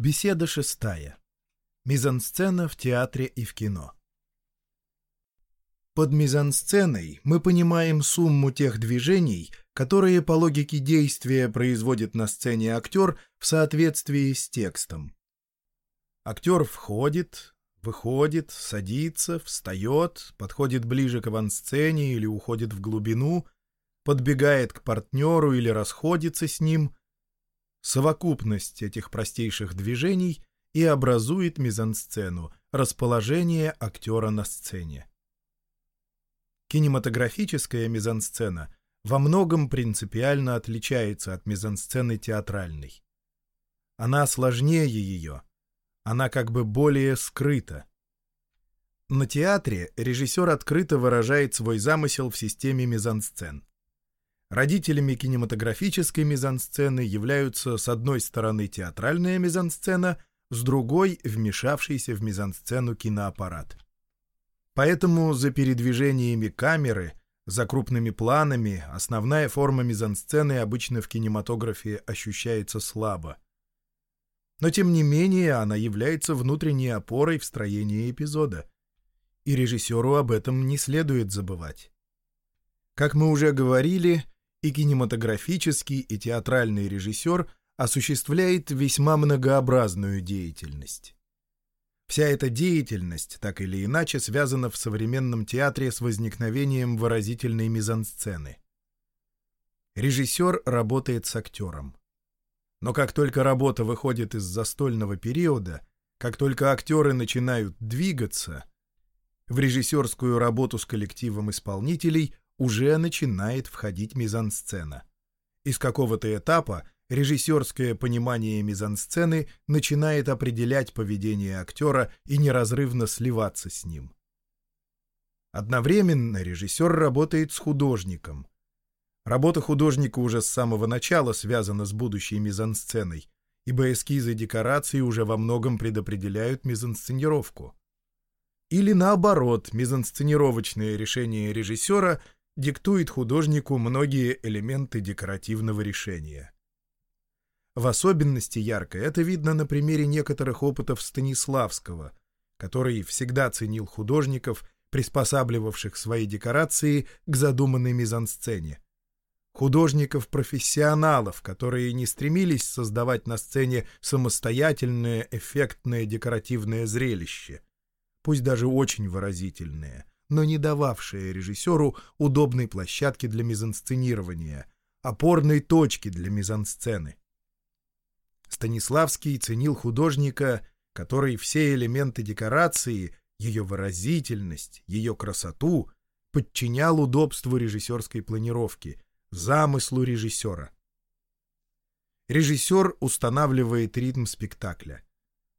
Беседа шестая. Мизансцена в театре и в кино. Под мизансценой мы понимаем сумму тех движений, которые по логике действия производит на сцене актер в соответствии с текстом. Актер входит, выходит, садится, встает, подходит ближе к авансцене или уходит в глубину, подбегает к партнеру или расходится с ним. Совокупность этих простейших движений и образует мизансцену, расположение актера на сцене. Кинематографическая мизансцена во многом принципиально отличается от мизансцены театральной. Она сложнее ее, она как бы более скрыта. На театре режиссер открыто выражает свой замысел в системе мизансцен. Родителями кинематографической мизансцены являются с одной стороны театральная мизансцена, с другой — вмешавшийся в мизансцену киноаппарат. Поэтому за передвижениями камеры, за крупными планами основная форма мизансцены обычно в кинематографе ощущается слабо. Но тем не менее она является внутренней опорой в строении эпизода. И режиссеру об этом не следует забывать. Как мы уже говорили, и кинематографический, и театральный режиссер осуществляет весьма многообразную деятельность. Вся эта деятельность, так или иначе, связана в современном театре с возникновением выразительной мизансцены. Режиссер работает с актером. Но как только работа выходит из застольного периода, как только актеры начинают двигаться, в режиссерскую работу с коллективом исполнителей уже начинает входить мизансцена. Из какого-то этапа режиссерское понимание мизансцены начинает определять поведение актера и неразрывно сливаться с ним. Одновременно режиссер работает с художником, Работа художника уже с самого начала связана с будущей мизансценой, ибо эскизы декораций уже во многом предопределяют мизансценировку. Или наоборот, мизансценировочное решение режиссера диктует художнику многие элементы декоративного решения. В особенности ярко это видно на примере некоторых опытов Станиславского, который всегда ценил художников, приспосабливавших свои декорации к задуманной мизансцене художников-профессионалов, которые не стремились создавать на сцене самостоятельное, эффектное декоративное зрелище, пусть даже очень выразительное, но не дававшее режиссеру удобной площадки для мизансценирования, опорной точки для мизансцены. Станиславский ценил художника, который все элементы декорации, ее выразительность, ее красоту подчинял удобству режиссерской планировки — замыслу режиссера. Режиссер устанавливает ритм спектакля.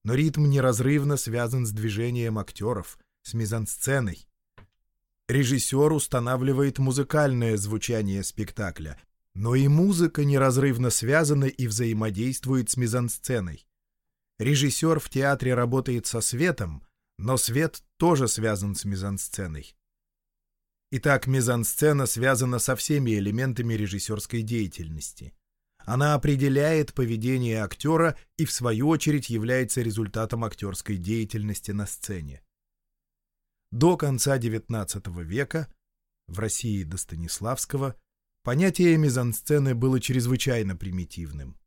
Но ритм неразрывно связан с движением актеров, с мизансценой. Режиссер устанавливает музыкальное звучание спектакля, но и музыка неразрывно связана и взаимодействует с мизансценой. Режиссер в театре работает со светом, но свет тоже связан с мизансценой. Итак, мизансцена связана со всеми элементами режиссерской деятельности. Она определяет поведение актера и, в свою очередь, является результатом актерской деятельности на сцене. До конца XIX века, в России до Станиславского, понятие мизансцены было чрезвычайно примитивным.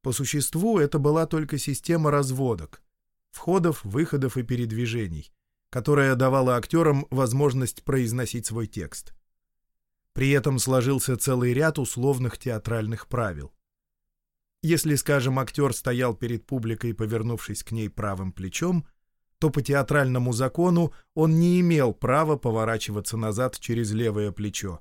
По существу это была только система разводок, входов, выходов и передвижений, которая давала актерам возможность произносить свой текст. При этом сложился целый ряд условных театральных правил. Если, скажем, актер стоял перед публикой, повернувшись к ней правым плечом, то по театральному закону он не имел права поворачиваться назад через левое плечо.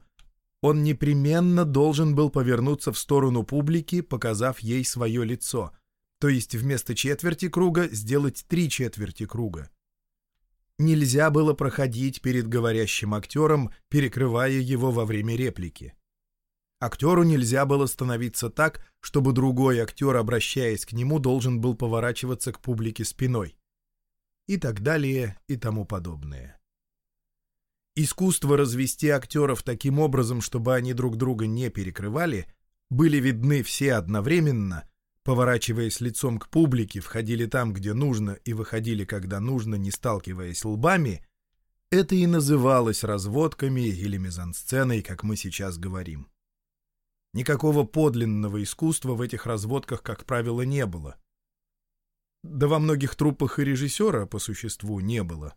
Он непременно должен был повернуться в сторону публики, показав ей свое лицо, то есть вместо четверти круга сделать три четверти круга нельзя было проходить перед говорящим актером, перекрывая его во время реплики. Актеру нельзя было становиться так, чтобы другой актер, обращаясь к нему, должен был поворачиваться к публике спиной. И так далее, и тому подобное. Искусство развести актеров таким образом, чтобы они друг друга не перекрывали, были видны все одновременно, поворачиваясь лицом к публике, входили там, где нужно, и выходили, когда нужно, не сталкиваясь лбами, это и называлось разводками или мизансценой, как мы сейчас говорим. Никакого подлинного искусства в этих разводках, как правило, не было. Да во многих труппах и режиссера, по существу, не было.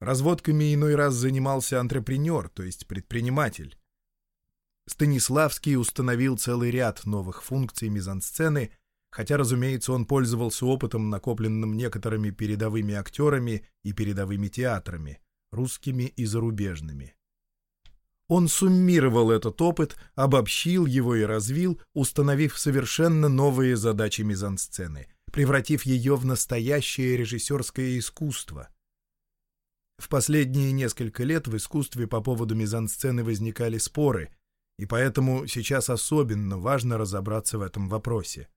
Разводками иной раз занимался антрепренер, то есть предприниматель. Станиславский установил целый ряд новых функций мизансцены, хотя, разумеется, он пользовался опытом, накопленным некоторыми передовыми актерами и передовыми театрами, русскими и зарубежными. Он суммировал этот опыт, обобщил его и развил, установив совершенно новые задачи мизансцены, превратив ее в настоящее режиссерское искусство. В последние несколько лет в искусстве по поводу мизансцены возникали споры, и поэтому сейчас особенно важно разобраться в этом вопросе.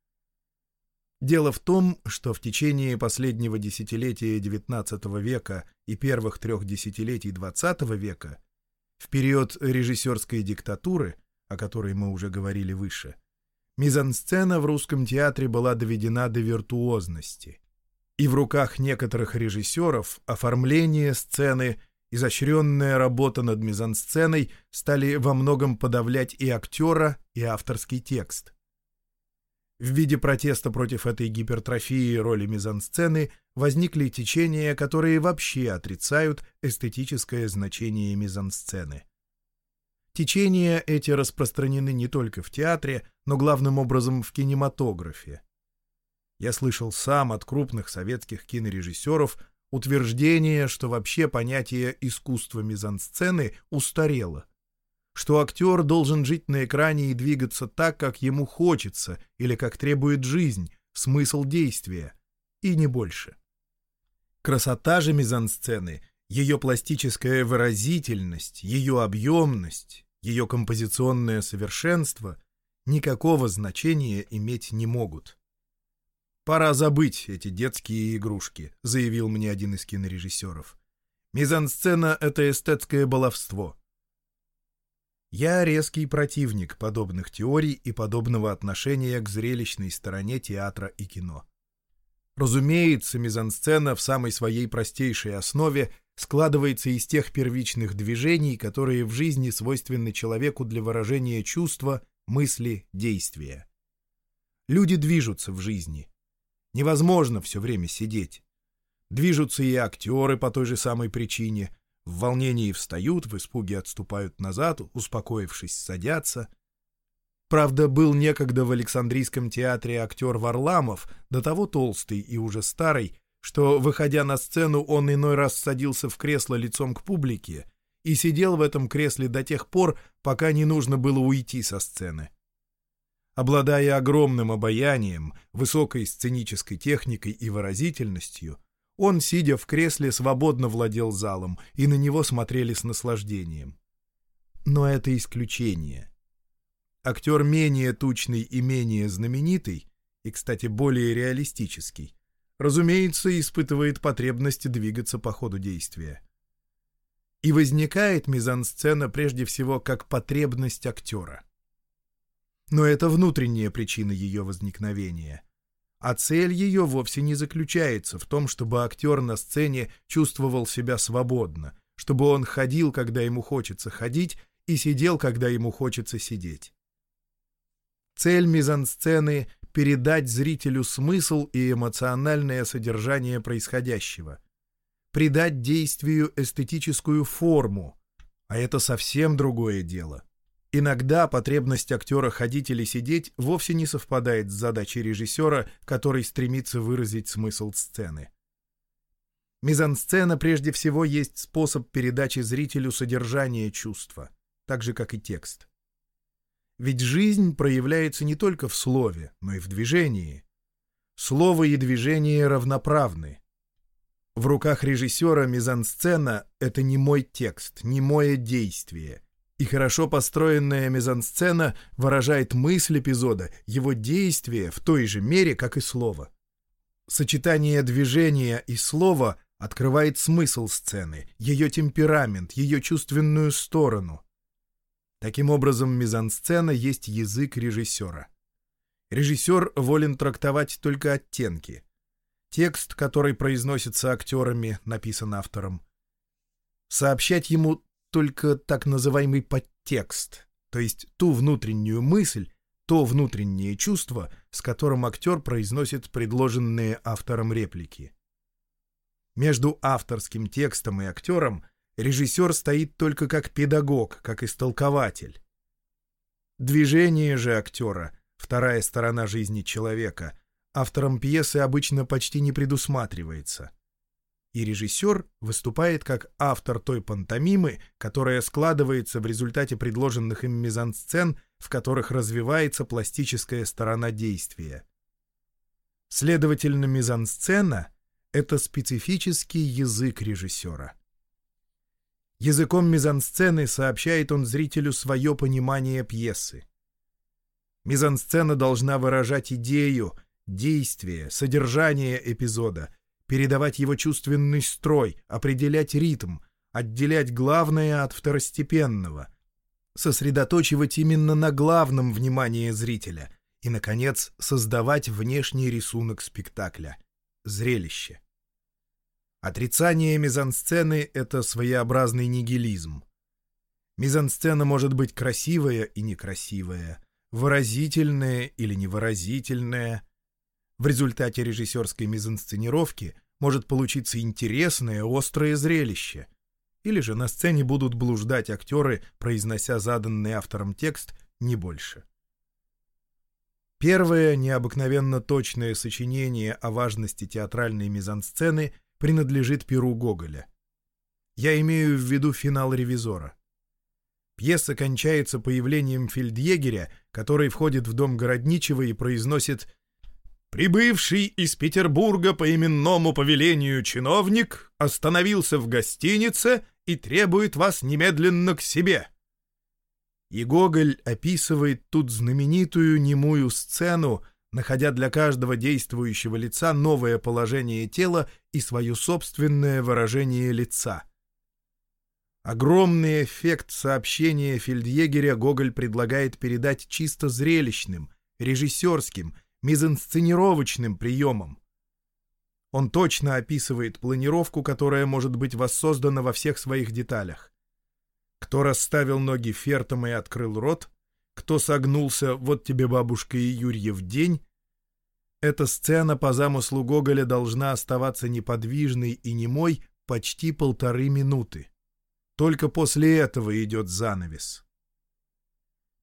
Дело в том, что в течение последнего десятилетия XIX века и первых трех десятилетий XX века в период режиссерской диктатуры, о которой мы уже говорили выше, мизансцена в русском театре была доведена до виртуозности. И в руках некоторых режиссеров оформление сцены, изощренная работа над мизансценой стали во многом подавлять и актера, и авторский текст. В виде протеста против этой гипертрофии роли мизансцены возникли течения, которые вообще отрицают эстетическое значение мизансцены. Течения эти распространены не только в театре, но главным образом в кинематографе. Я слышал сам от крупных советских кинорежиссеров утверждение, что вообще понятие искусства мизансцены устарело, что актер должен жить на экране и двигаться так, как ему хочется или как требует жизнь, смысл действия, и не больше. Красота же мизансцены, ее пластическая выразительность, ее объемность, ее композиционное совершенство никакого значения иметь не могут. «Пора забыть эти детские игрушки», — заявил мне один из кинорежиссеров. «Мизансцена — это эстетское баловство». Я резкий противник подобных теорий и подобного отношения к зрелищной стороне театра и кино. Разумеется, мизансцена в самой своей простейшей основе складывается из тех первичных движений, которые в жизни свойственны человеку для выражения чувства, мысли, действия. Люди движутся в жизни. Невозможно все время сидеть. Движутся и актеры по той же самой причине. В волнении встают, в испуге отступают назад, успокоившись, садятся — Правда, был некогда в Александрийском театре актер Варламов, до того толстый и уже старый, что, выходя на сцену, он иной раз садился в кресло лицом к публике и сидел в этом кресле до тех пор, пока не нужно было уйти со сцены. Обладая огромным обаянием, высокой сценической техникой и выразительностью, он, сидя в кресле, свободно владел залом, и на него смотрели с наслаждением. Но это исключение — Актер менее тучный и менее знаменитый, и, кстати, более реалистический, разумеется, испытывает потребность двигаться по ходу действия. И возникает мизансцена прежде всего как потребность актера. Но это внутренняя причина ее возникновения. А цель ее вовсе не заключается в том, чтобы актер на сцене чувствовал себя свободно, чтобы он ходил, когда ему хочется ходить, и сидел, когда ему хочется сидеть. Цель мизансцены — передать зрителю смысл и эмоциональное содержание происходящего. Придать действию эстетическую форму, а это совсем другое дело. Иногда потребность актера ходить или сидеть вовсе не совпадает с задачей режиссера, который стремится выразить смысл сцены. Мизансцена прежде всего есть способ передачи зрителю содержания чувства, так же, как и текст. Ведь жизнь проявляется не только в слове, но и в движении. Слово и движение равноправны. В руках режиссера мизансцена — это не мой текст, не мое действие. И хорошо построенная мизансцена выражает мысль эпизода, его действие в той же мере, как и слово. Сочетание движения и слова открывает смысл сцены, ее темперамент, ее чувственную сторону. Таким образом, мизансцена есть язык режиссера. Режиссер волен трактовать только оттенки. Текст, который произносится актерами, написан автором. Сообщать ему только так называемый подтекст, то есть ту внутреннюю мысль, то внутреннее чувство, с которым актер произносит предложенные автором реплики. Между авторским текстом и актером режиссер стоит только как педагог, как истолкователь. Движение же актера, вторая сторона жизни человека, автором пьесы обычно почти не предусматривается. И режиссер выступает как автор той пантомимы, которая складывается в результате предложенных им мизансцен, в которых развивается пластическая сторона действия. Следовательно, мизансцена — это специфический язык режиссера. Языком мизансцены сообщает он зрителю свое понимание пьесы. Мизансцена должна выражать идею, действие, содержание эпизода, передавать его чувственный строй, определять ритм, отделять главное от второстепенного, сосредоточивать именно на главном внимание зрителя и, наконец, создавать внешний рисунок спектакля — зрелище. Отрицание мизансцены — это своеобразный нигилизм. Мизансцена может быть красивая и некрасивая, выразительная или невыразительная. В результате режиссерской мизансценировки может получиться интересное, острое зрелище. Или же на сцене будут блуждать актеры, произнося заданный автором текст, не больше. Первое необыкновенно точное сочинение о важности театральной мизансцены — принадлежит перу Гоголя. Я имею в виду финал «Ревизора». Пьеса кончается появлением фельдъегеря, который входит в дом Городничего и произносит «Прибывший из Петербурга по именному повелению чиновник остановился в гостинице и требует вас немедленно к себе». И Гоголь описывает тут знаменитую немую сцену, находя для каждого действующего лица новое положение тела и свое собственное выражение лица. Огромный эффект сообщения фельдъегеря Гоголь предлагает передать чисто зрелищным, режиссерским, мизансценировочным приемом. Он точно описывает планировку, которая может быть воссоздана во всех своих деталях. Кто расставил ноги фертом и открыл рот, кто согнулся «Вот тебе, бабушка и Юрьев день», эта сцена по замыслу Гоголя должна оставаться неподвижной и немой почти полторы минуты. Только после этого идет занавес.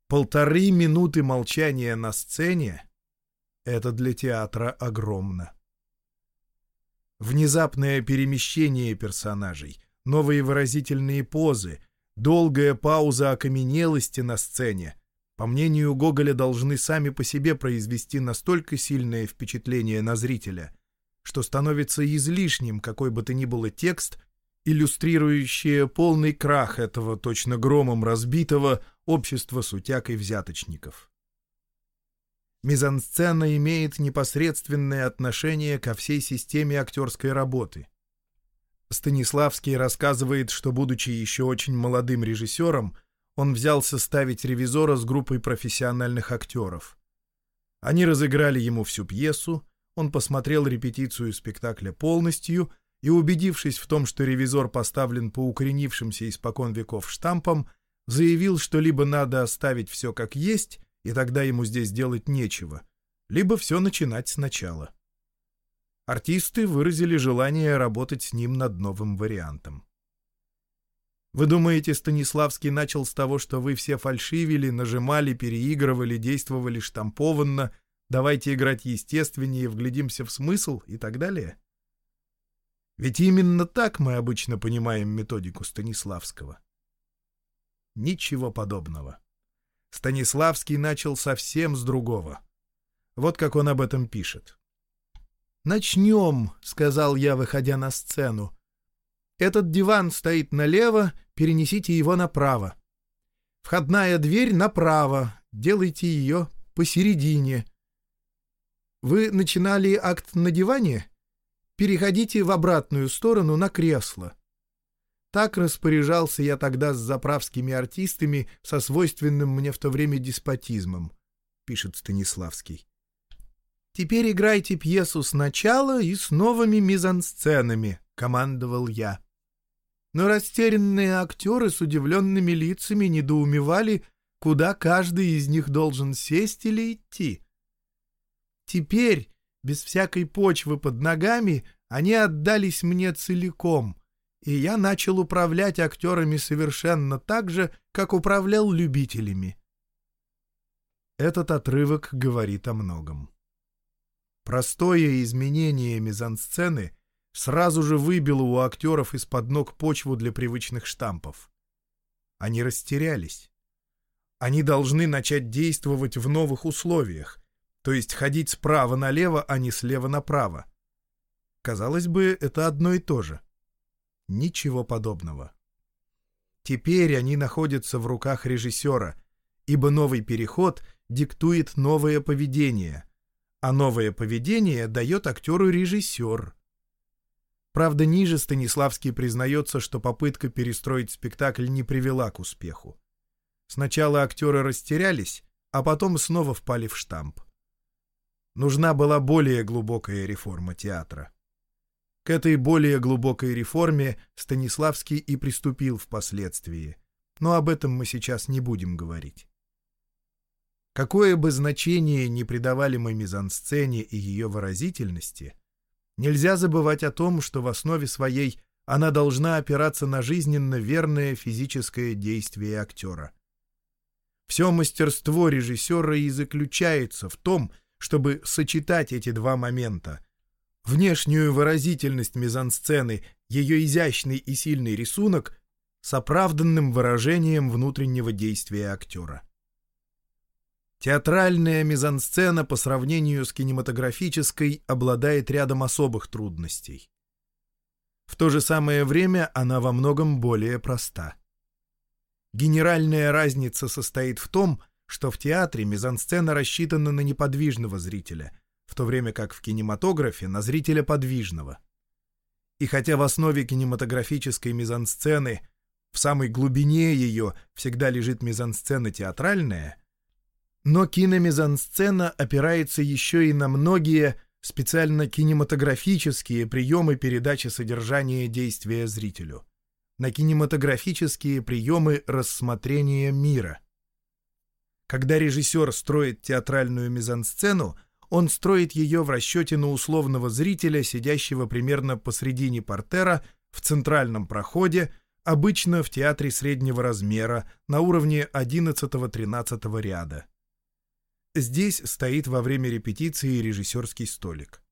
Полторы минуты молчания на сцене — это для театра огромно. Внезапное перемещение персонажей, новые выразительные позы, долгая пауза окаменелости на сцене по мнению Гоголя, должны сами по себе произвести настолько сильное впечатление на зрителя, что становится излишним какой бы то ни было текст, иллюстрирующий полный крах этого точно громом разбитого общества сутяк и взяточников. Мизансцена имеет непосредственное отношение ко всей системе актерской работы. Станиславский рассказывает, что, будучи еще очень молодым режиссером, он взялся ставить ревизора с группой профессиональных актеров. Они разыграли ему всю пьесу, он посмотрел репетицию спектакля полностью и, убедившись в том, что ревизор поставлен по укоренившимся испокон веков штампам, заявил, что либо надо оставить все как есть, и тогда ему здесь делать нечего, либо все начинать сначала. Артисты выразили желание работать с ним над новым вариантом. Вы думаете, Станиславский начал с того, что вы все фальшивили, нажимали, переигрывали, действовали штампованно, давайте играть естественнее, вглядимся в смысл и так далее? Ведь именно так мы обычно понимаем методику Станиславского. Ничего подобного. Станиславский начал совсем с другого. Вот как он об этом пишет. «Начнем», — сказал я, выходя на сцену. Этот диван стоит налево, перенесите его направо. Входная дверь направо, делайте ее посередине. Вы начинали акт на диване? Переходите в обратную сторону на кресло. Так распоряжался я тогда с заправскими артистами со свойственным мне в то время деспотизмом, пишет Станиславский. «Теперь играйте пьесу сначала и с новыми мизансценами», — командовал я. Но растерянные актеры с удивленными лицами недоумевали, куда каждый из них должен сесть или идти. Теперь, без всякой почвы под ногами, они отдались мне целиком, и я начал управлять актерами совершенно так же, как управлял любителями. Этот отрывок говорит о многом. Простое изменение мизансцены сразу же выбило у актеров из-под ног почву для привычных штампов. Они растерялись. Они должны начать действовать в новых условиях, то есть ходить справа налево, а не слева направо. Казалось бы, это одно и то же. Ничего подобного. Теперь они находятся в руках режиссера, ибо новый переход диктует новое поведение, а новое поведение дает актеру режиссер. Правда, ниже Станиславский признается, что попытка перестроить спектакль не привела к успеху. Сначала актеры растерялись, а потом снова впали в штамп. Нужна была более глубокая реформа театра. К этой более глубокой реформе Станиславский и приступил впоследствии, но об этом мы сейчас не будем говорить. Какое бы значение ни придавали мы мизансцене и ее выразительности, нельзя забывать о том, что в основе своей она должна опираться на жизненно верное физическое действие актера. Все мастерство режиссера и заключается в том, чтобы сочетать эти два момента — внешнюю выразительность мизансцены, ее изящный и сильный рисунок с оправданным выражением внутреннего действия актера. Театральная мизансцена по сравнению с кинематографической обладает рядом особых трудностей. В то же самое время она во многом более проста. Генеральная разница состоит в том, что в театре мизансцена рассчитана на неподвижного зрителя, в то время как в кинематографе — на зрителя подвижного. И хотя в основе кинематографической мизансцены, в самой глубине ее всегда лежит мизансцена театральная, но киномизансцена опирается еще и на многие специально кинематографические приемы передачи содержания действия зрителю, на кинематографические приемы рассмотрения мира. Когда режиссер строит театральную мизансцену, он строит ее в расчете на условного зрителя, сидящего примерно посредине портера, в центральном проходе, обычно в театре среднего размера, на уровне 11-13 ряда. Здесь стоит во время репетиции режиссерский столик.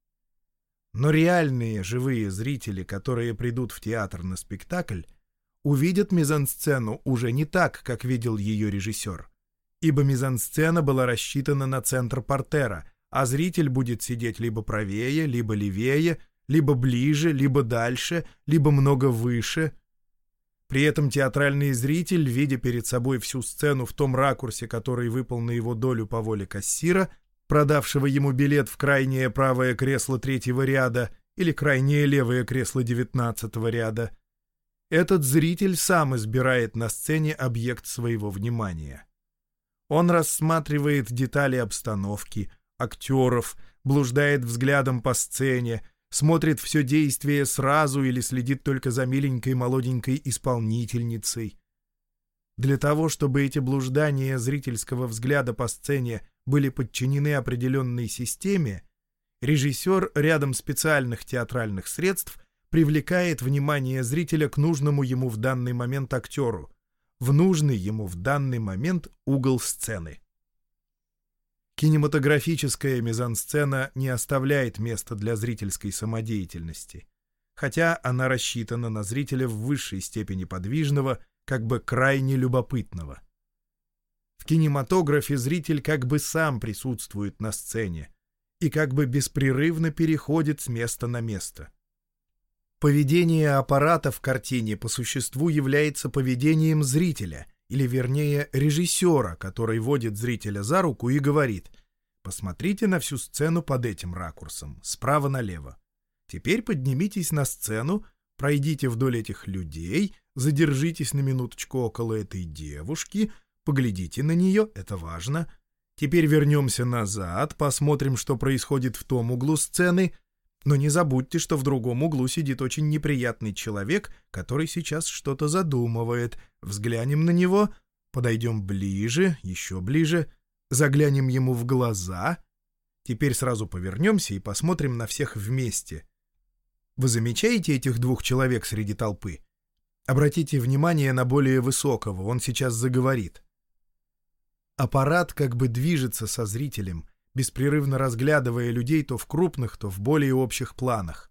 Но реальные живые зрители, которые придут в театр на спектакль, увидят мизансцену уже не так, как видел ее режиссер, ибо мизансцена была рассчитана на центр портера, а зритель будет сидеть либо правее, либо левее, либо ближе, либо дальше, либо много выше — при этом театральный зритель, видя перед собой всю сцену в том ракурсе, который выпал на его долю по воле кассира, продавшего ему билет в крайнее правое кресло третьего ряда или крайнее левое кресло девятнадцатого ряда, этот зритель сам избирает на сцене объект своего внимания. Он рассматривает детали обстановки, актеров, блуждает взглядом по сцене, смотрит все действие сразу или следит только за миленькой молоденькой исполнительницей. Для того, чтобы эти блуждания зрительского взгляда по сцене были подчинены определенной системе, режиссер рядом специальных театральных средств привлекает внимание зрителя к нужному ему в данный момент актеру, в нужный ему в данный момент угол сцены. Кинематографическая мизансцена не оставляет места для зрительской самодеятельности, хотя она рассчитана на зрителя в высшей степени подвижного, как бы крайне любопытного. В кинематографе зритель как бы сам присутствует на сцене и как бы беспрерывно переходит с места на место. Поведение аппарата в картине по существу является поведением зрителя — или вернее режиссера, который водит зрителя за руку и говорит «Посмотрите на всю сцену под этим ракурсом, справа налево. Теперь поднимитесь на сцену, пройдите вдоль этих людей, задержитесь на минуточку около этой девушки, поглядите на нее, это важно, Теперь вернемся назад, посмотрим, что происходит в том углу сцены, но не забудьте, что в другом углу сидит очень неприятный человек, который сейчас что-то задумывает. Взглянем на него, подойдем ближе, еще ближе, заглянем ему в глаза. Теперь сразу повернемся и посмотрим на всех вместе. Вы замечаете этих двух человек среди толпы? Обратите внимание на более высокого, он сейчас заговорит. Аппарат как бы движется со зрителем, беспрерывно разглядывая людей то в крупных, то в более общих планах.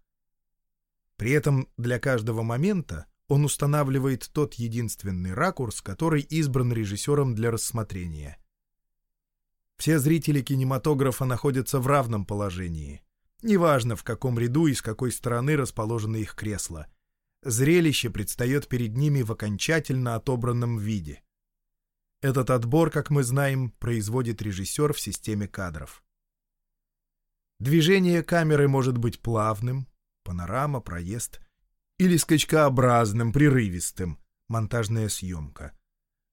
При этом для каждого момента он устанавливает тот единственный ракурс, который избран режиссером для рассмотрения. Все зрители кинематографа находятся в равном положении. Неважно, в каком ряду и с какой стороны расположены их кресла. Зрелище предстает перед ними в окончательно отобранном виде. Этот отбор, как мы знаем, производит режиссер в системе кадров. Движение камеры может быть плавным, панорама, проезд, или скачкообразным, прерывистым, монтажная съемка.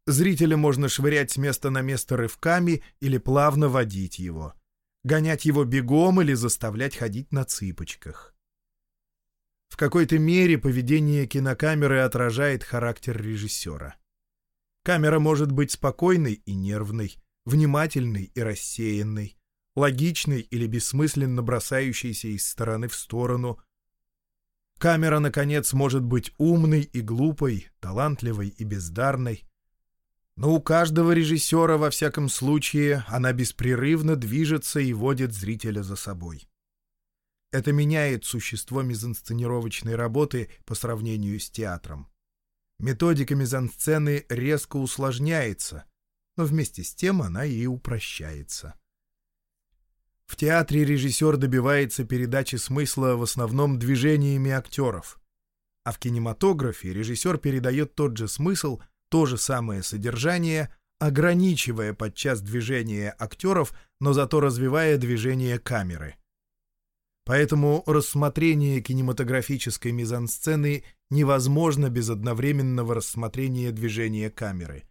Зрителя можно швырять с места на место рывками или плавно водить его, гонять его бегом или заставлять ходить на цыпочках. В какой-то мере поведение кинокамеры отражает характер режиссера. Камера может быть спокойной и нервной, внимательной и рассеянной, логичной или бессмысленно бросающейся из стороны в сторону. Камера, наконец, может быть умной и глупой, талантливой и бездарной. Но у каждого режиссера, во всяком случае, она беспрерывно движется и водит зрителя за собой. Это меняет существо мизансценировочной работы по сравнению с театром. Методика мизансцены резко усложняется, но вместе с тем она и упрощается. В театре режиссер добивается передачи смысла в основном движениями актеров, а в кинематографе режиссер передает тот же смысл, то же самое содержание, ограничивая подчас движение актеров, но зато развивая движение камеры. Поэтому рассмотрение кинематографической мизансцены невозможно без одновременного рассмотрения движения камеры,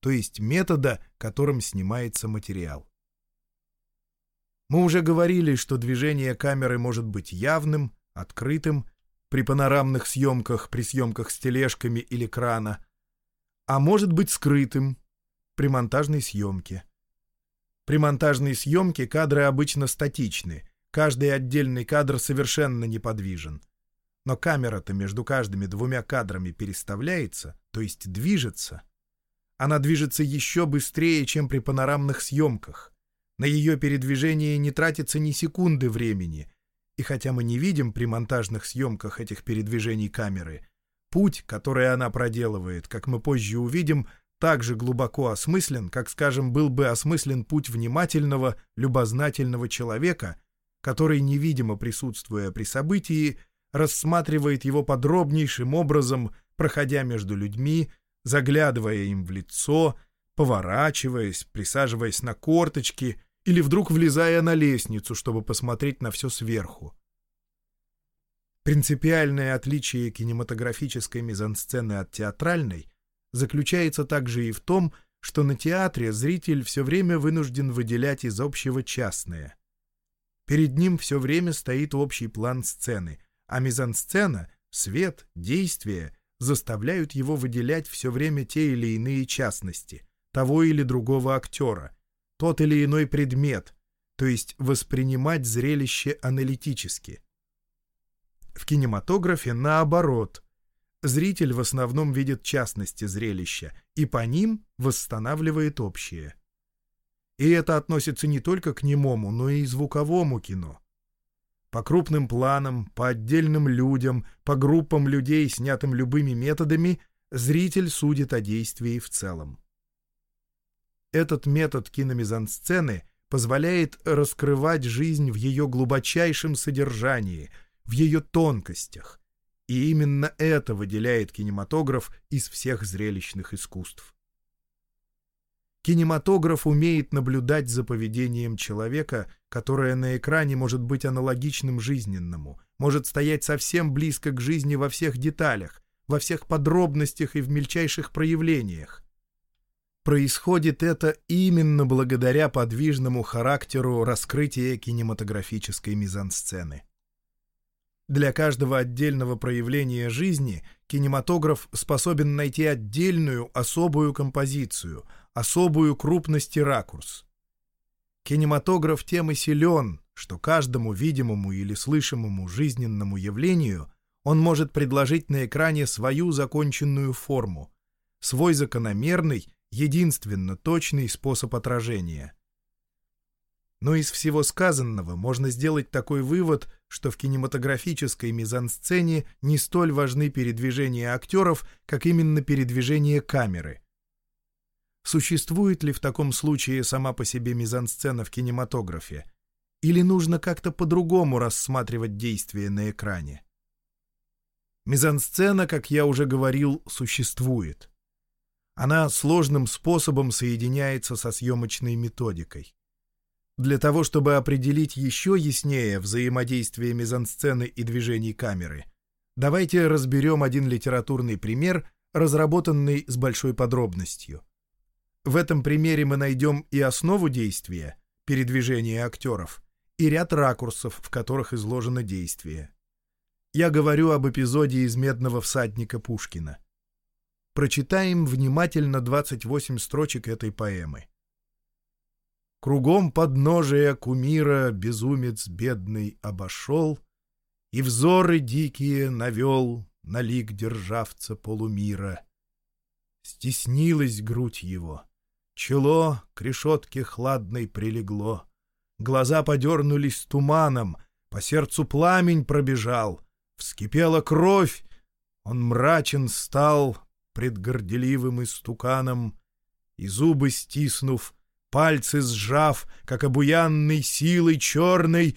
то есть метода, которым снимается материал. Мы уже говорили, что движение камеры может быть явным, открытым, при панорамных съемках, при съемках с тележками или крана, а может быть скрытым, при монтажной съемке. При монтажной съемке кадры обычно статичны, Каждый отдельный кадр совершенно неподвижен. Но камера-то между каждыми двумя кадрами переставляется, то есть движется. Она движется еще быстрее, чем при панорамных съемках. На ее передвижение не тратится ни секунды времени. И хотя мы не видим при монтажных съемках этих передвижений камеры, путь, который она проделывает, как мы позже увидим, так же глубоко осмыслен, как, скажем, был бы осмыслен путь внимательного, любознательного человека — который, невидимо присутствуя при событии, рассматривает его подробнейшим образом, проходя между людьми, заглядывая им в лицо, поворачиваясь, присаживаясь на корточки или вдруг влезая на лестницу, чтобы посмотреть на все сверху. Принципиальное отличие кинематографической мизансцены от театральной заключается также и в том, что на театре зритель все время вынужден выделять из общего частное. Перед ним все время стоит общий план сцены, а мизансцена, свет, действие заставляют его выделять все время те или иные частности, того или другого актера, тот или иной предмет, то есть воспринимать зрелище аналитически. В кинематографе наоборот. Зритель в основном видит частности зрелища и по ним восстанавливает общее. И это относится не только к немому, но и звуковому кино. По крупным планам, по отдельным людям, по группам людей, снятым любыми методами, зритель судит о действии в целом. Этот метод киномизансцены позволяет раскрывать жизнь в ее глубочайшем содержании, в ее тонкостях. И именно это выделяет кинематограф из всех зрелищных искусств. Кинематограф умеет наблюдать за поведением человека, которое на экране может быть аналогичным жизненному, может стоять совсем близко к жизни во всех деталях, во всех подробностях и в мельчайших проявлениях. происходит это именно благодаря подвижному характеру раскрытия кинематографической мизансцены. Для каждого отдельного проявления жизни кинематограф способен найти отдельную особую композицию, особую крупность и ракурс. Кинематограф тем и силен, что каждому видимому или слышимому жизненному явлению он может предложить на экране свою законченную форму, свой закономерный, единственно точный способ отражения. Но из всего сказанного можно сделать такой вывод, что в кинематографической мизансцене не столь важны передвижения актеров, как именно передвижение камеры. Существует ли в таком случае сама по себе мизансцена в кинематографе? Или нужно как-то по-другому рассматривать действия на экране? Мизансцена, как я уже говорил, существует. Она сложным способом соединяется со съемочной методикой. Для того, чтобы определить еще яснее взаимодействие мизансцены и движений камеры, давайте разберем один литературный пример, разработанный с большой подробностью. В этом примере мы найдем и основу действия, передвижение актеров, и ряд ракурсов, в которых изложено действие. Я говорю об эпизоде из «Медного всадника» Пушкина. Прочитаем внимательно 28 строчек этой поэмы. Кругом подножия кумира безумец бедный обошел И взоры дикие навел на лик державца полумира. Стеснилась грудь его, чело к решетке хладной прилегло, Глаза подернулись туманом, по сердцу пламень пробежал, Вскипела кровь, он мрачен стал пред горделивым истуканом, И зубы стиснув, пальцы сжав, как обуянный силой черной.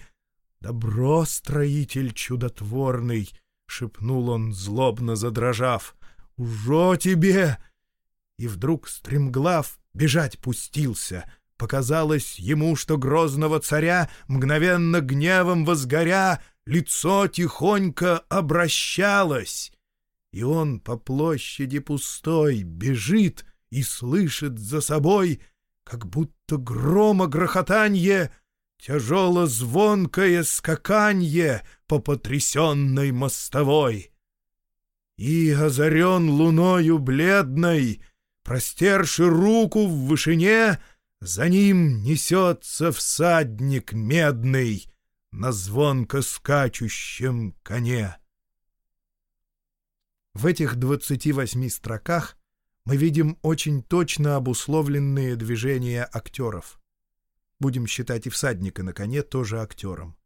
«Добро, строитель чудотворный!» — шепнул он, злобно задрожав. «Ужо тебе!» И вдруг, стремглав, бежать пустился. Показалось ему, что грозного царя, мгновенно гневом возгоря, лицо тихонько обращалось. И он по площади пустой бежит и слышит за собой — как будто грома грохотанье, тяжело звонкое скаканье по потрясенной мостовой. И озарен луною бледной, простерши руку в вышине, за ним несется всадник медный на звонко скачущем коне. В этих двадцати восьми строках мы видим очень точно обусловленные движения актеров. Будем считать и всадника на коне тоже актером.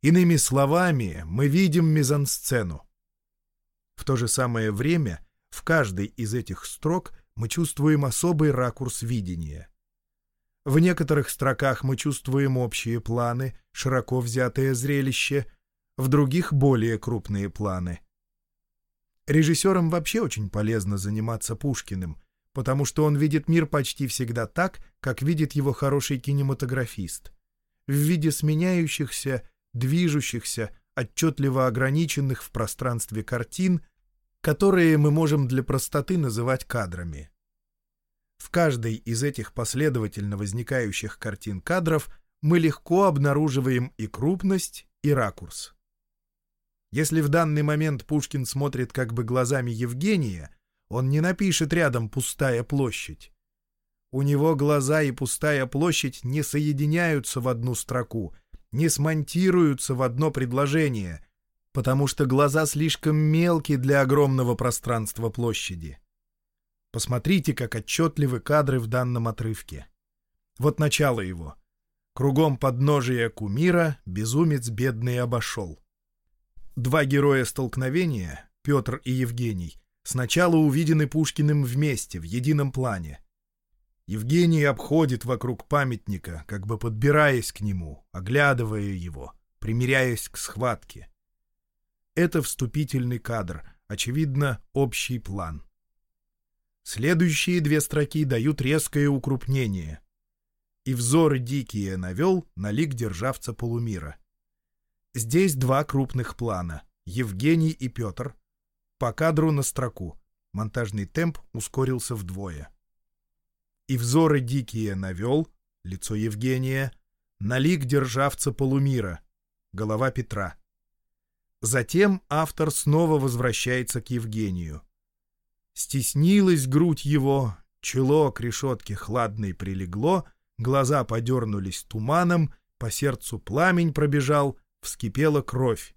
Иными словами, мы видим мизансцену. В то же самое время в каждой из этих строк мы чувствуем особый ракурс видения. В некоторых строках мы чувствуем общие планы, широко взятое зрелище, в других — более крупные планы — Режиссерам вообще очень полезно заниматься Пушкиным, потому что он видит мир почти всегда так, как видит его хороший кинематографист. В виде сменяющихся, движущихся, отчетливо ограниченных в пространстве картин, которые мы можем для простоты называть кадрами. В каждой из этих последовательно возникающих картин кадров мы легко обнаруживаем и крупность, и ракурс. Если в данный момент Пушкин смотрит как бы глазами Евгения, он не напишет рядом «пустая площадь». У него глаза и пустая площадь не соединяются в одну строку, не смонтируются в одно предложение, потому что глаза слишком мелкие для огромного пространства площади. Посмотрите, как отчетливы кадры в данном отрывке. Вот начало его. Кругом подножия кумира безумец бедный обошел. Два героя столкновения, Петр и Евгений, сначала увидены Пушкиным вместе, в едином плане. Евгений обходит вокруг памятника, как бы подбираясь к нему, оглядывая его, примиряясь к схватке. Это вступительный кадр, очевидно, общий план. Следующие две строки дают резкое укрупнение. И взоры дикие навел на лик державца полумира. Здесь два крупных плана — Евгений и Петр. По кадру на строку. Монтажный темп ускорился вдвое. и взоры дикие навел, лицо Евгения, на лик державца полумира, голова Петра. Затем автор снова возвращается к Евгению. Стеснилась грудь его, чело к решетке хладной прилегло, глаза подернулись туманом, по сердцу пламень пробежал, вскипела кровь.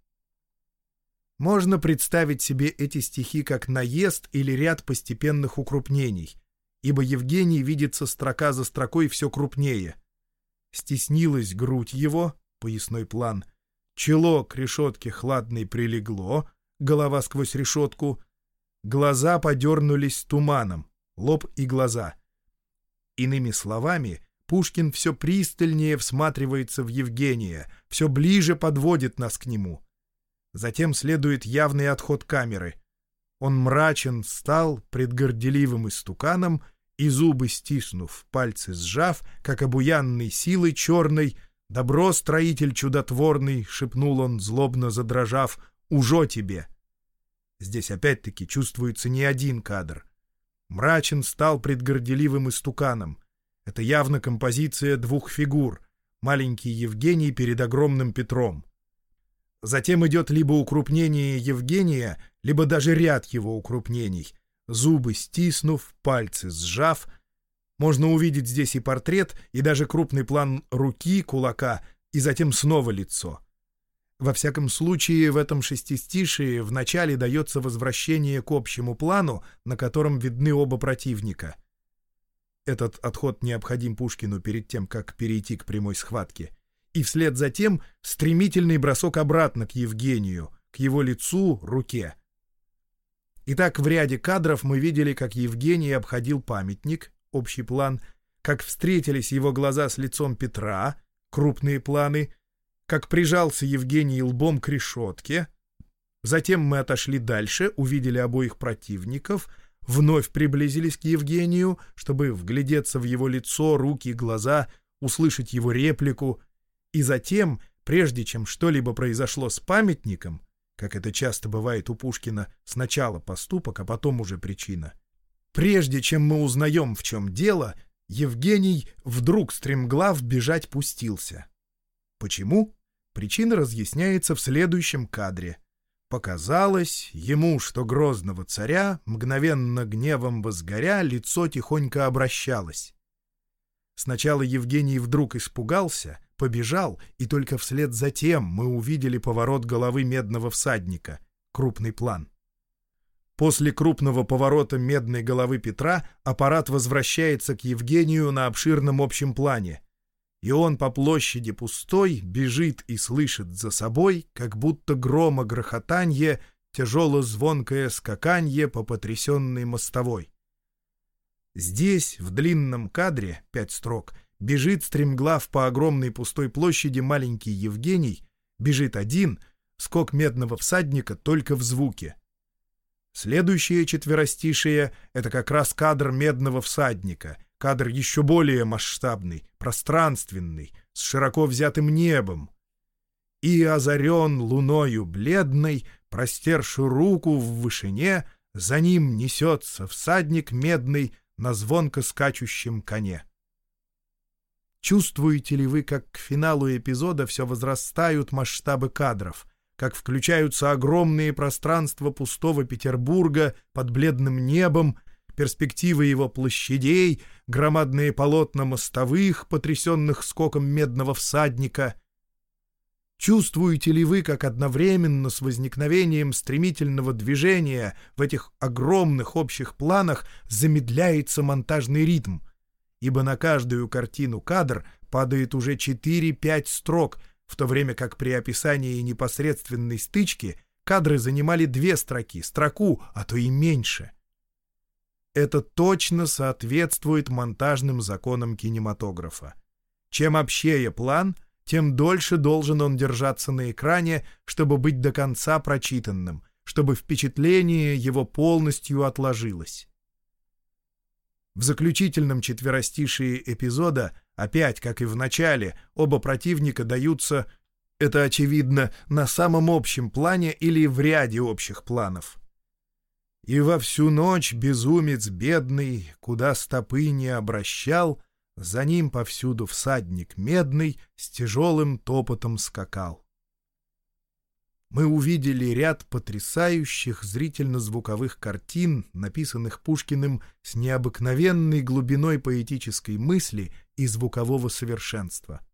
Можно представить себе эти стихи как наезд или ряд постепенных укрупнений, ибо Евгений видится строка за строкой все крупнее. Стеснилась грудь его, поясной план, чело к решетке хладной прилегло, голова сквозь решетку, глаза подернулись туманом, лоб и глаза. Иными словами, Пушкин все пристальнее всматривается в Евгения, все ближе подводит нас к нему — Затем следует явный отход камеры. Он мрачен стал пред горделивым истуканом и зубы стиснув, пальцы сжав, как обуянный силой черной, «Добро, строитель чудотворный!» — шепнул он, злобно задрожав, «Ужо тебе!» Здесь опять-таки чувствуется не один кадр. Мрачен стал пред горделивым истуканом. Это явно композиция двух фигур — маленький Евгений перед огромным Петром — Затем идет либо укрупнение Евгения, либо даже ряд его укрупнений. Зубы стиснув, пальцы сжав. Можно увидеть здесь и портрет, и даже крупный план руки, кулака, и затем снова лицо. Во всяком случае, в этом шестистишии вначале дается возвращение к общему плану, на котором видны оба противника. Этот отход необходим Пушкину перед тем, как перейти к прямой схватке — и вслед за тем стремительный бросок обратно к Евгению, к его лицу, руке. Итак, в ряде кадров мы видели, как Евгений обходил памятник, общий план, как встретились его глаза с лицом Петра, крупные планы, как прижался Евгений лбом к решетке. Затем мы отошли дальше, увидели обоих противников, вновь приблизились к Евгению, чтобы вглядеться в его лицо, руки, глаза, услышать его реплику — и затем, прежде чем что-либо произошло с памятником, как это часто бывает у Пушкина, сначала поступок, а потом уже причина, прежде чем мы узнаем, в чем дело, Евгений вдруг стремглав бежать пустился. Почему? Причина разъясняется в следующем кадре. Показалось ему, что грозного царя, мгновенно гневом возгоря, лицо тихонько обращалось. Сначала Евгений вдруг испугался, побежал, и только вслед за тем мы увидели поворот головы медного всадника, крупный план. После крупного поворота медной головы Петра аппарат возвращается к Евгению на обширном общем плане. И он по площади пустой бежит и слышит за собой, как будто грома грохотанье, тяжело-звонкое скаканье по потрясенной мостовой. Здесь, в длинном кадре, пять строк — Бежит стремглав по огромной пустой площади маленький Евгений, бежит один, скок медного всадника только в звуке. Следующее четверостишее — это как раз кадр медного всадника, кадр еще более масштабный, пространственный, с широко взятым небом. И озарен луною бледной, простерши руку в вышине, за ним несется всадник медный на звонко скачущем коне. Чувствуете ли вы, как к финалу эпизода все возрастают масштабы кадров, как включаются огромные пространства пустого Петербурга под бледным небом, перспективы его площадей, громадные полотна мостовых, потрясенных скоком медного всадника? Чувствуете ли вы, как одновременно с возникновением стремительного движения в этих огромных общих планах замедляется монтажный ритм — ибо на каждую картину кадр падает уже 4-5 строк, в то время как при описании непосредственной стычки кадры занимали две строки, строку, а то и меньше. Это точно соответствует монтажным законам кинематографа. Чем общее план, тем дольше должен он держаться на экране, чтобы быть до конца прочитанным, чтобы впечатление его полностью отложилось. В заключительном четверостишии эпизода, опять, как и в начале, оба противника даются, это очевидно, на самом общем плане или в ряде общих планов. И во всю ночь безумец бедный, Куда стопы не обращал, За ним повсюду всадник медный С тяжелым топотом скакал. Мы увидели ряд потрясающих зрительно-звуковых картин, написанных Пушкиным с необыкновенной глубиной поэтической мысли и звукового совершенства.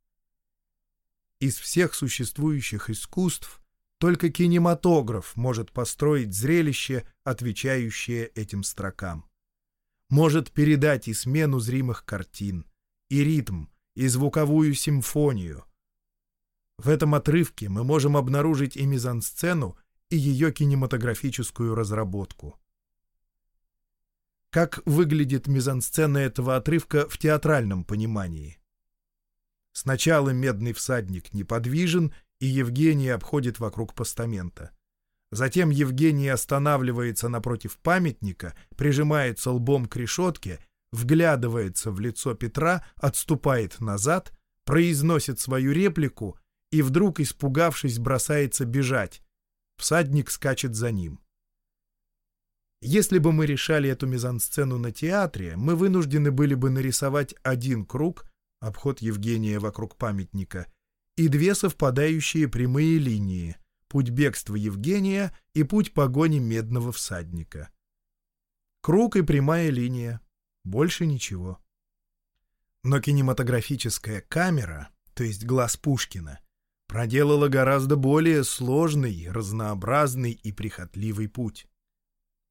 Из всех существующих искусств только кинематограф может построить зрелище, отвечающее этим строкам. Может передать и смену зримых картин, и ритм, и звуковую симфонию. В этом отрывке мы можем обнаружить и мизансцену, и ее кинематографическую разработку. Как выглядит мизансцена этого отрывка в театральном понимании? Сначала медный всадник неподвижен и Евгений обходит вокруг постамента. Затем Евгений останавливается напротив памятника, прижимается лбом к решетке, вглядывается в лицо Петра, отступает назад, произносит свою реплику и вдруг, испугавшись, бросается бежать. Всадник скачет за ним. Если бы мы решали эту мизансцену на театре, мы вынуждены были бы нарисовать один круг, обход Евгения вокруг памятника, и две совпадающие прямые линии — путь бегства Евгения и путь погони медного всадника. Круг и прямая линия. Больше ничего. Но кинематографическая камера, то есть глаз Пушкина, проделала гораздо более сложный, разнообразный и прихотливый путь.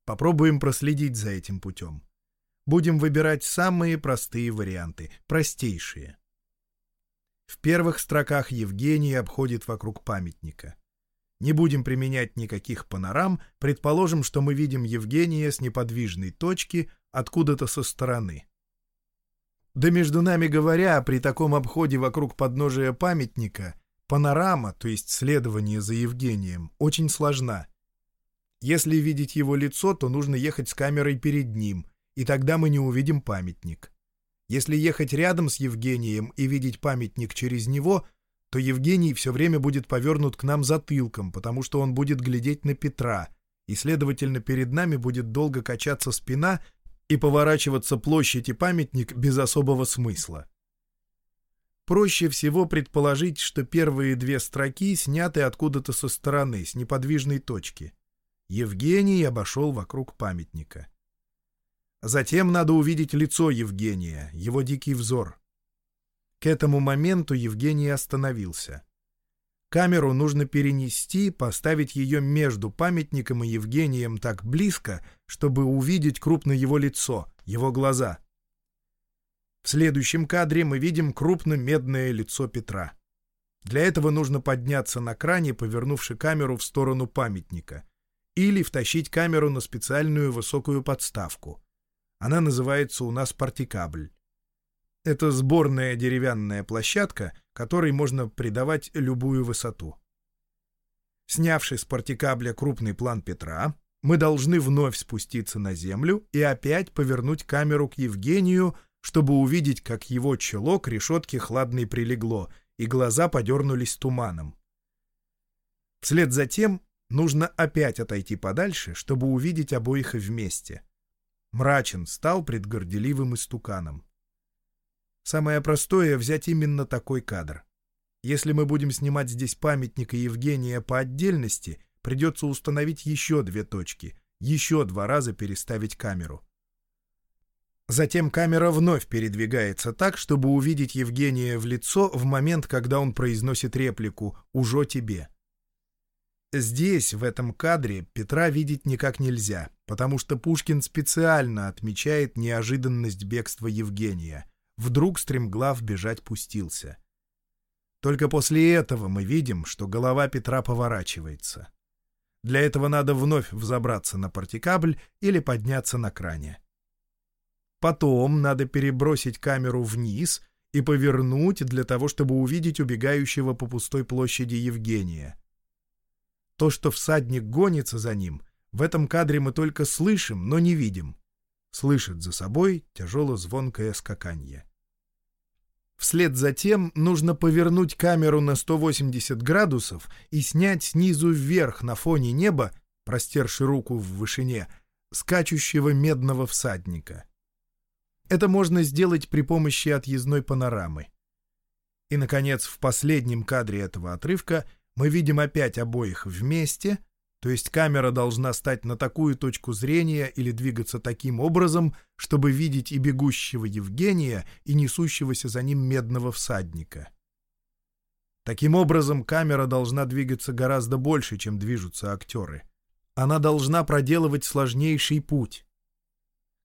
Попробуем проследить за этим путем. Будем выбирать самые простые варианты, простейшие. В первых строках Евгений обходит вокруг памятника. Не будем применять никаких панорам, предположим, что мы видим Евгения с неподвижной точки откуда-то со стороны. Да между нами говоря, при таком обходе вокруг подножия памятника панорама, то есть следование за Евгением, очень сложна. Если видеть его лицо, то нужно ехать с камерой перед ним, и тогда мы не увидим памятник. Если ехать рядом с Евгением и видеть памятник через него, то Евгений все время будет повернут к нам затылком, потому что он будет глядеть на Петра, и, следовательно, перед нами будет долго качаться спина и поворачиваться площадь и памятник без особого смысла. Проще всего предположить, что первые две строки сняты откуда-то со стороны, с неподвижной точки. Евгений обошел вокруг памятника. Затем надо увидеть лицо Евгения, его дикий взор. К этому моменту Евгений остановился. Камеру нужно перенести, поставить ее между памятником и Евгением так близко, чтобы увидеть крупно его лицо, его глаза. В следующем кадре мы видим крупно медное лицо Петра. Для этого нужно подняться на кране, повернувши камеру в сторону памятника, или втащить камеру на специальную высокую подставку — она называется у нас партикабль. Это сборная деревянная площадка, которой можно придавать любую высоту. Снявший с партикабля крупный план Петра, мы должны вновь спуститься на землю и опять повернуть камеру к Евгению, чтобы увидеть, как его чело к решетке хладной прилегло, и глаза подернулись туманом. Вслед за тем нужно опять отойти подальше, чтобы увидеть обоих вместе — мрачен стал пред горделивым истуканом. Самое простое — взять именно такой кадр. Если мы будем снимать здесь памятник и Евгения по отдельности, придется установить еще две точки, еще два раза переставить камеру. Затем камера вновь передвигается так, чтобы увидеть Евгения в лицо в момент, когда он произносит реплику «Ужо тебе». Здесь, в этом кадре, Петра видеть никак нельзя, потому что Пушкин специально отмечает неожиданность бегства Евгения. Вдруг стремглав бежать пустился. Только после этого мы видим, что голова Петра поворачивается. Для этого надо вновь взобраться на партикабль или подняться на кране. Потом надо перебросить камеру вниз и повернуть для того, чтобы увидеть убегающего по пустой площади Евгения — то, что всадник гонится за ним, в этом кадре мы только слышим, но не видим. Слышит за собой тяжело-звонкое скаканье. Вслед за тем нужно повернуть камеру на 180 градусов и снять снизу вверх на фоне неба, простерши руку в вышине, скачущего медного всадника. Это можно сделать при помощи отъездной панорамы. И, наконец, в последнем кадре этого отрывка мы видим опять обоих вместе, то есть камера должна стать на такую точку зрения или двигаться таким образом, чтобы видеть и бегущего Евгения, и несущегося за ним медного всадника. Таким образом, камера должна двигаться гораздо больше, чем движутся актеры. Она должна проделывать сложнейший путь.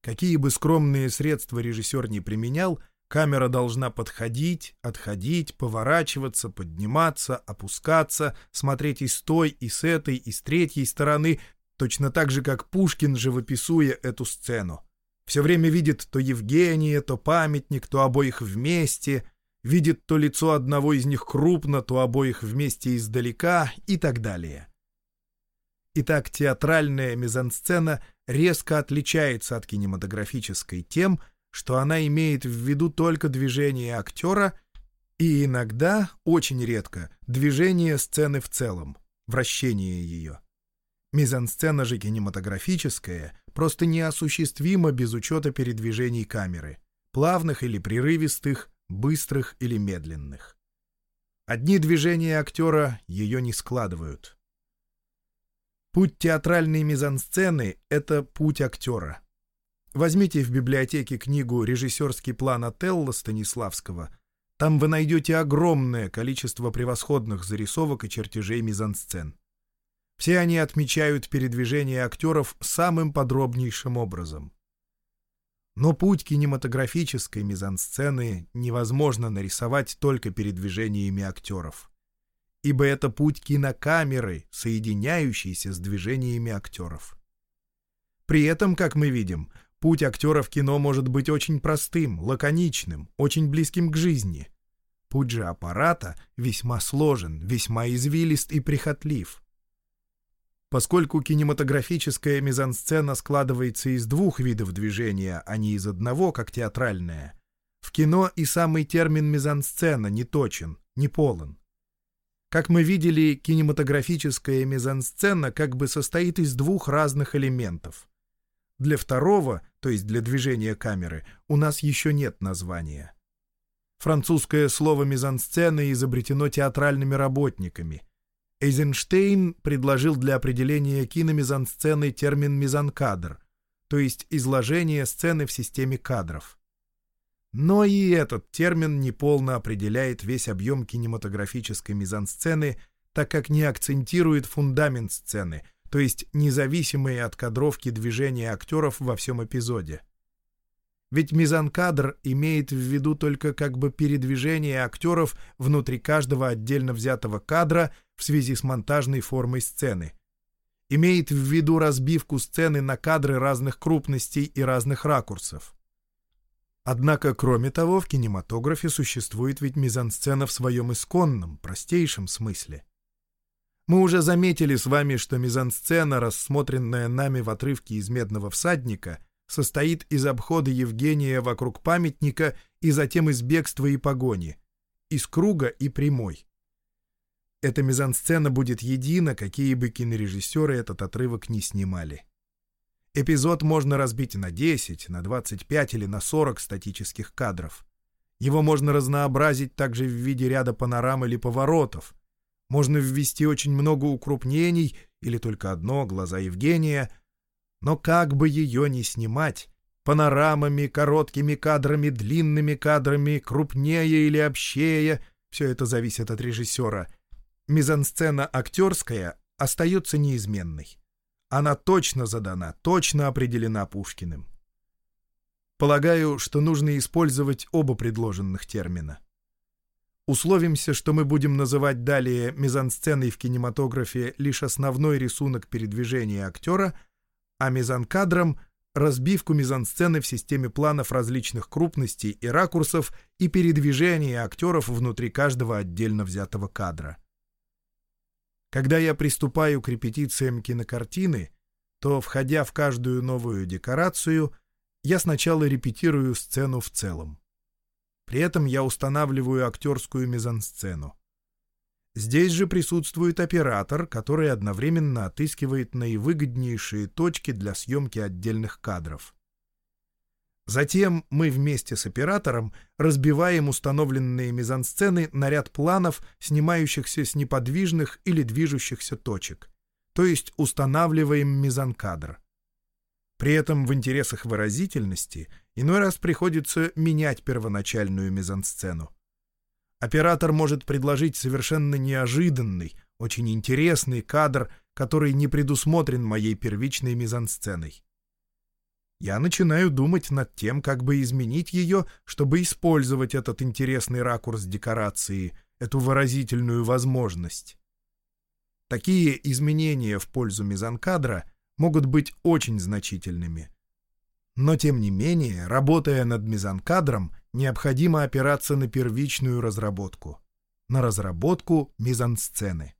Какие бы скромные средства режиссер не применял, камера должна подходить, отходить, поворачиваться, подниматься, опускаться, смотреть и с той, и с этой, и с третьей стороны, точно так же, как Пушкин, живописуя эту сцену. Все время видит то Евгения, то памятник, то обоих вместе, видит то лицо одного из них крупно, то обоих вместе издалека и так далее. Итак, театральная мизансцена резко отличается от кинематографической тем, что она имеет в виду только движение актера и иногда, очень редко, движение сцены в целом, вращение ее. Мизансцена же кинематографическая просто неосуществима без учета передвижений камеры, плавных или прерывистых, быстрых или медленных. Одни движения актера ее не складывают. Путь театральной мизансцены — это путь актера. Возьмите в библиотеке книгу «Режиссерский план Отелло» Станиславского. Там вы найдете огромное количество превосходных зарисовок и чертежей мизансцен. Все они отмечают передвижение актеров самым подробнейшим образом. Но путь кинематографической мизансцены невозможно нарисовать только передвижениями актеров ибо это путь кинокамеры, соединяющийся с движениями актеров. При этом, как мы видим, путь актера в кино может быть очень простым, лаконичным, очень близким к жизни. Путь же аппарата весьма сложен, весьма извилист и прихотлив. Поскольку кинематографическая мизансцена складывается из двух видов движения, а не из одного, как театральная, в кино и самый термин мизансцена не точен, не полон. Как мы видели, кинематографическая мизансцена как бы состоит из двух разных элементов. Для второго, то есть для движения камеры, у нас еще нет названия. Французское слово «мизансцена» изобретено театральными работниками. Эйзенштейн предложил для определения киномизансцены термин «мизанкадр», то есть изложение сцены в системе кадров. Но и этот термин неполно определяет весь объем кинематографической мизансцены, так как не акцентирует фундамент сцены, то есть независимые от кадровки движения актеров во всем эпизоде. Ведь мизанкадр имеет в виду только как бы передвижение актеров внутри каждого отдельно взятого кадра в связи с монтажной формой сцены. Имеет в виду разбивку сцены на кадры разных крупностей и разных ракурсов. Однако, кроме того, в кинематографе существует ведь мизансцена в своем исконном, простейшем смысле. Мы уже заметили с вами, что мизансцена, рассмотренная нами в отрывке из «Медного всадника», состоит из обхода Евгения вокруг памятника и затем из бегства и погони, из круга и прямой. Эта мизансцена будет едина, какие бы кинорежиссеры этот отрывок не снимали. Эпизод можно разбить на 10, на 25 или на 40 статических кадров. Его можно разнообразить также в виде ряда панорам или поворотов. Можно ввести очень много укрупнений или только одно, глаза Евгения. Но как бы ее ни снимать, панорамами, короткими кадрами, длинными кадрами, крупнее или общее, все это зависит от режиссера, мизансцена актерская остается неизменной. Она точно задана, точно определена Пушкиным. Полагаю, что нужно использовать оба предложенных термина. Условимся, что мы будем называть далее мизансценой в кинематографе лишь основной рисунок передвижения актера, а мизанкадром — разбивку мизансцены в системе планов различных крупностей и ракурсов и передвижения актеров внутри каждого отдельно взятого кадра. Когда я приступаю к репетициям кинокартины, то, входя в каждую новую декорацию, я сначала репетирую сцену в целом. При этом я устанавливаю актерскую мизансцену. Здесь же присутствует оператор, который одновременно отыскивает наивыгоднейшие точки для съемки отдельных кадров. Затем мы вместе с оператором разбиваем установленные мизансцены на ряд планов, снимающихся с неподвижных или движущихся точек, то есть устанавливаем мизанкадр. При этом в интересах выразительности иной раз приходится менять первоначальную мизансцену. Оператор может предложить совершенно неожиданный, очень интересный кадр, который не предусмотрен моей первичной мизансценой. Я начинаю думать над тем, как бы изменить ее, чтобы использовать этот интересный ракурс декорации, эту выразительную возможность. Такие изменения в пользу мизанкадра могут быть очень значительными. Но, тем не менее, работая над мизанкадром, необходимо опираться на первичную разработку, на разработку мизансцены.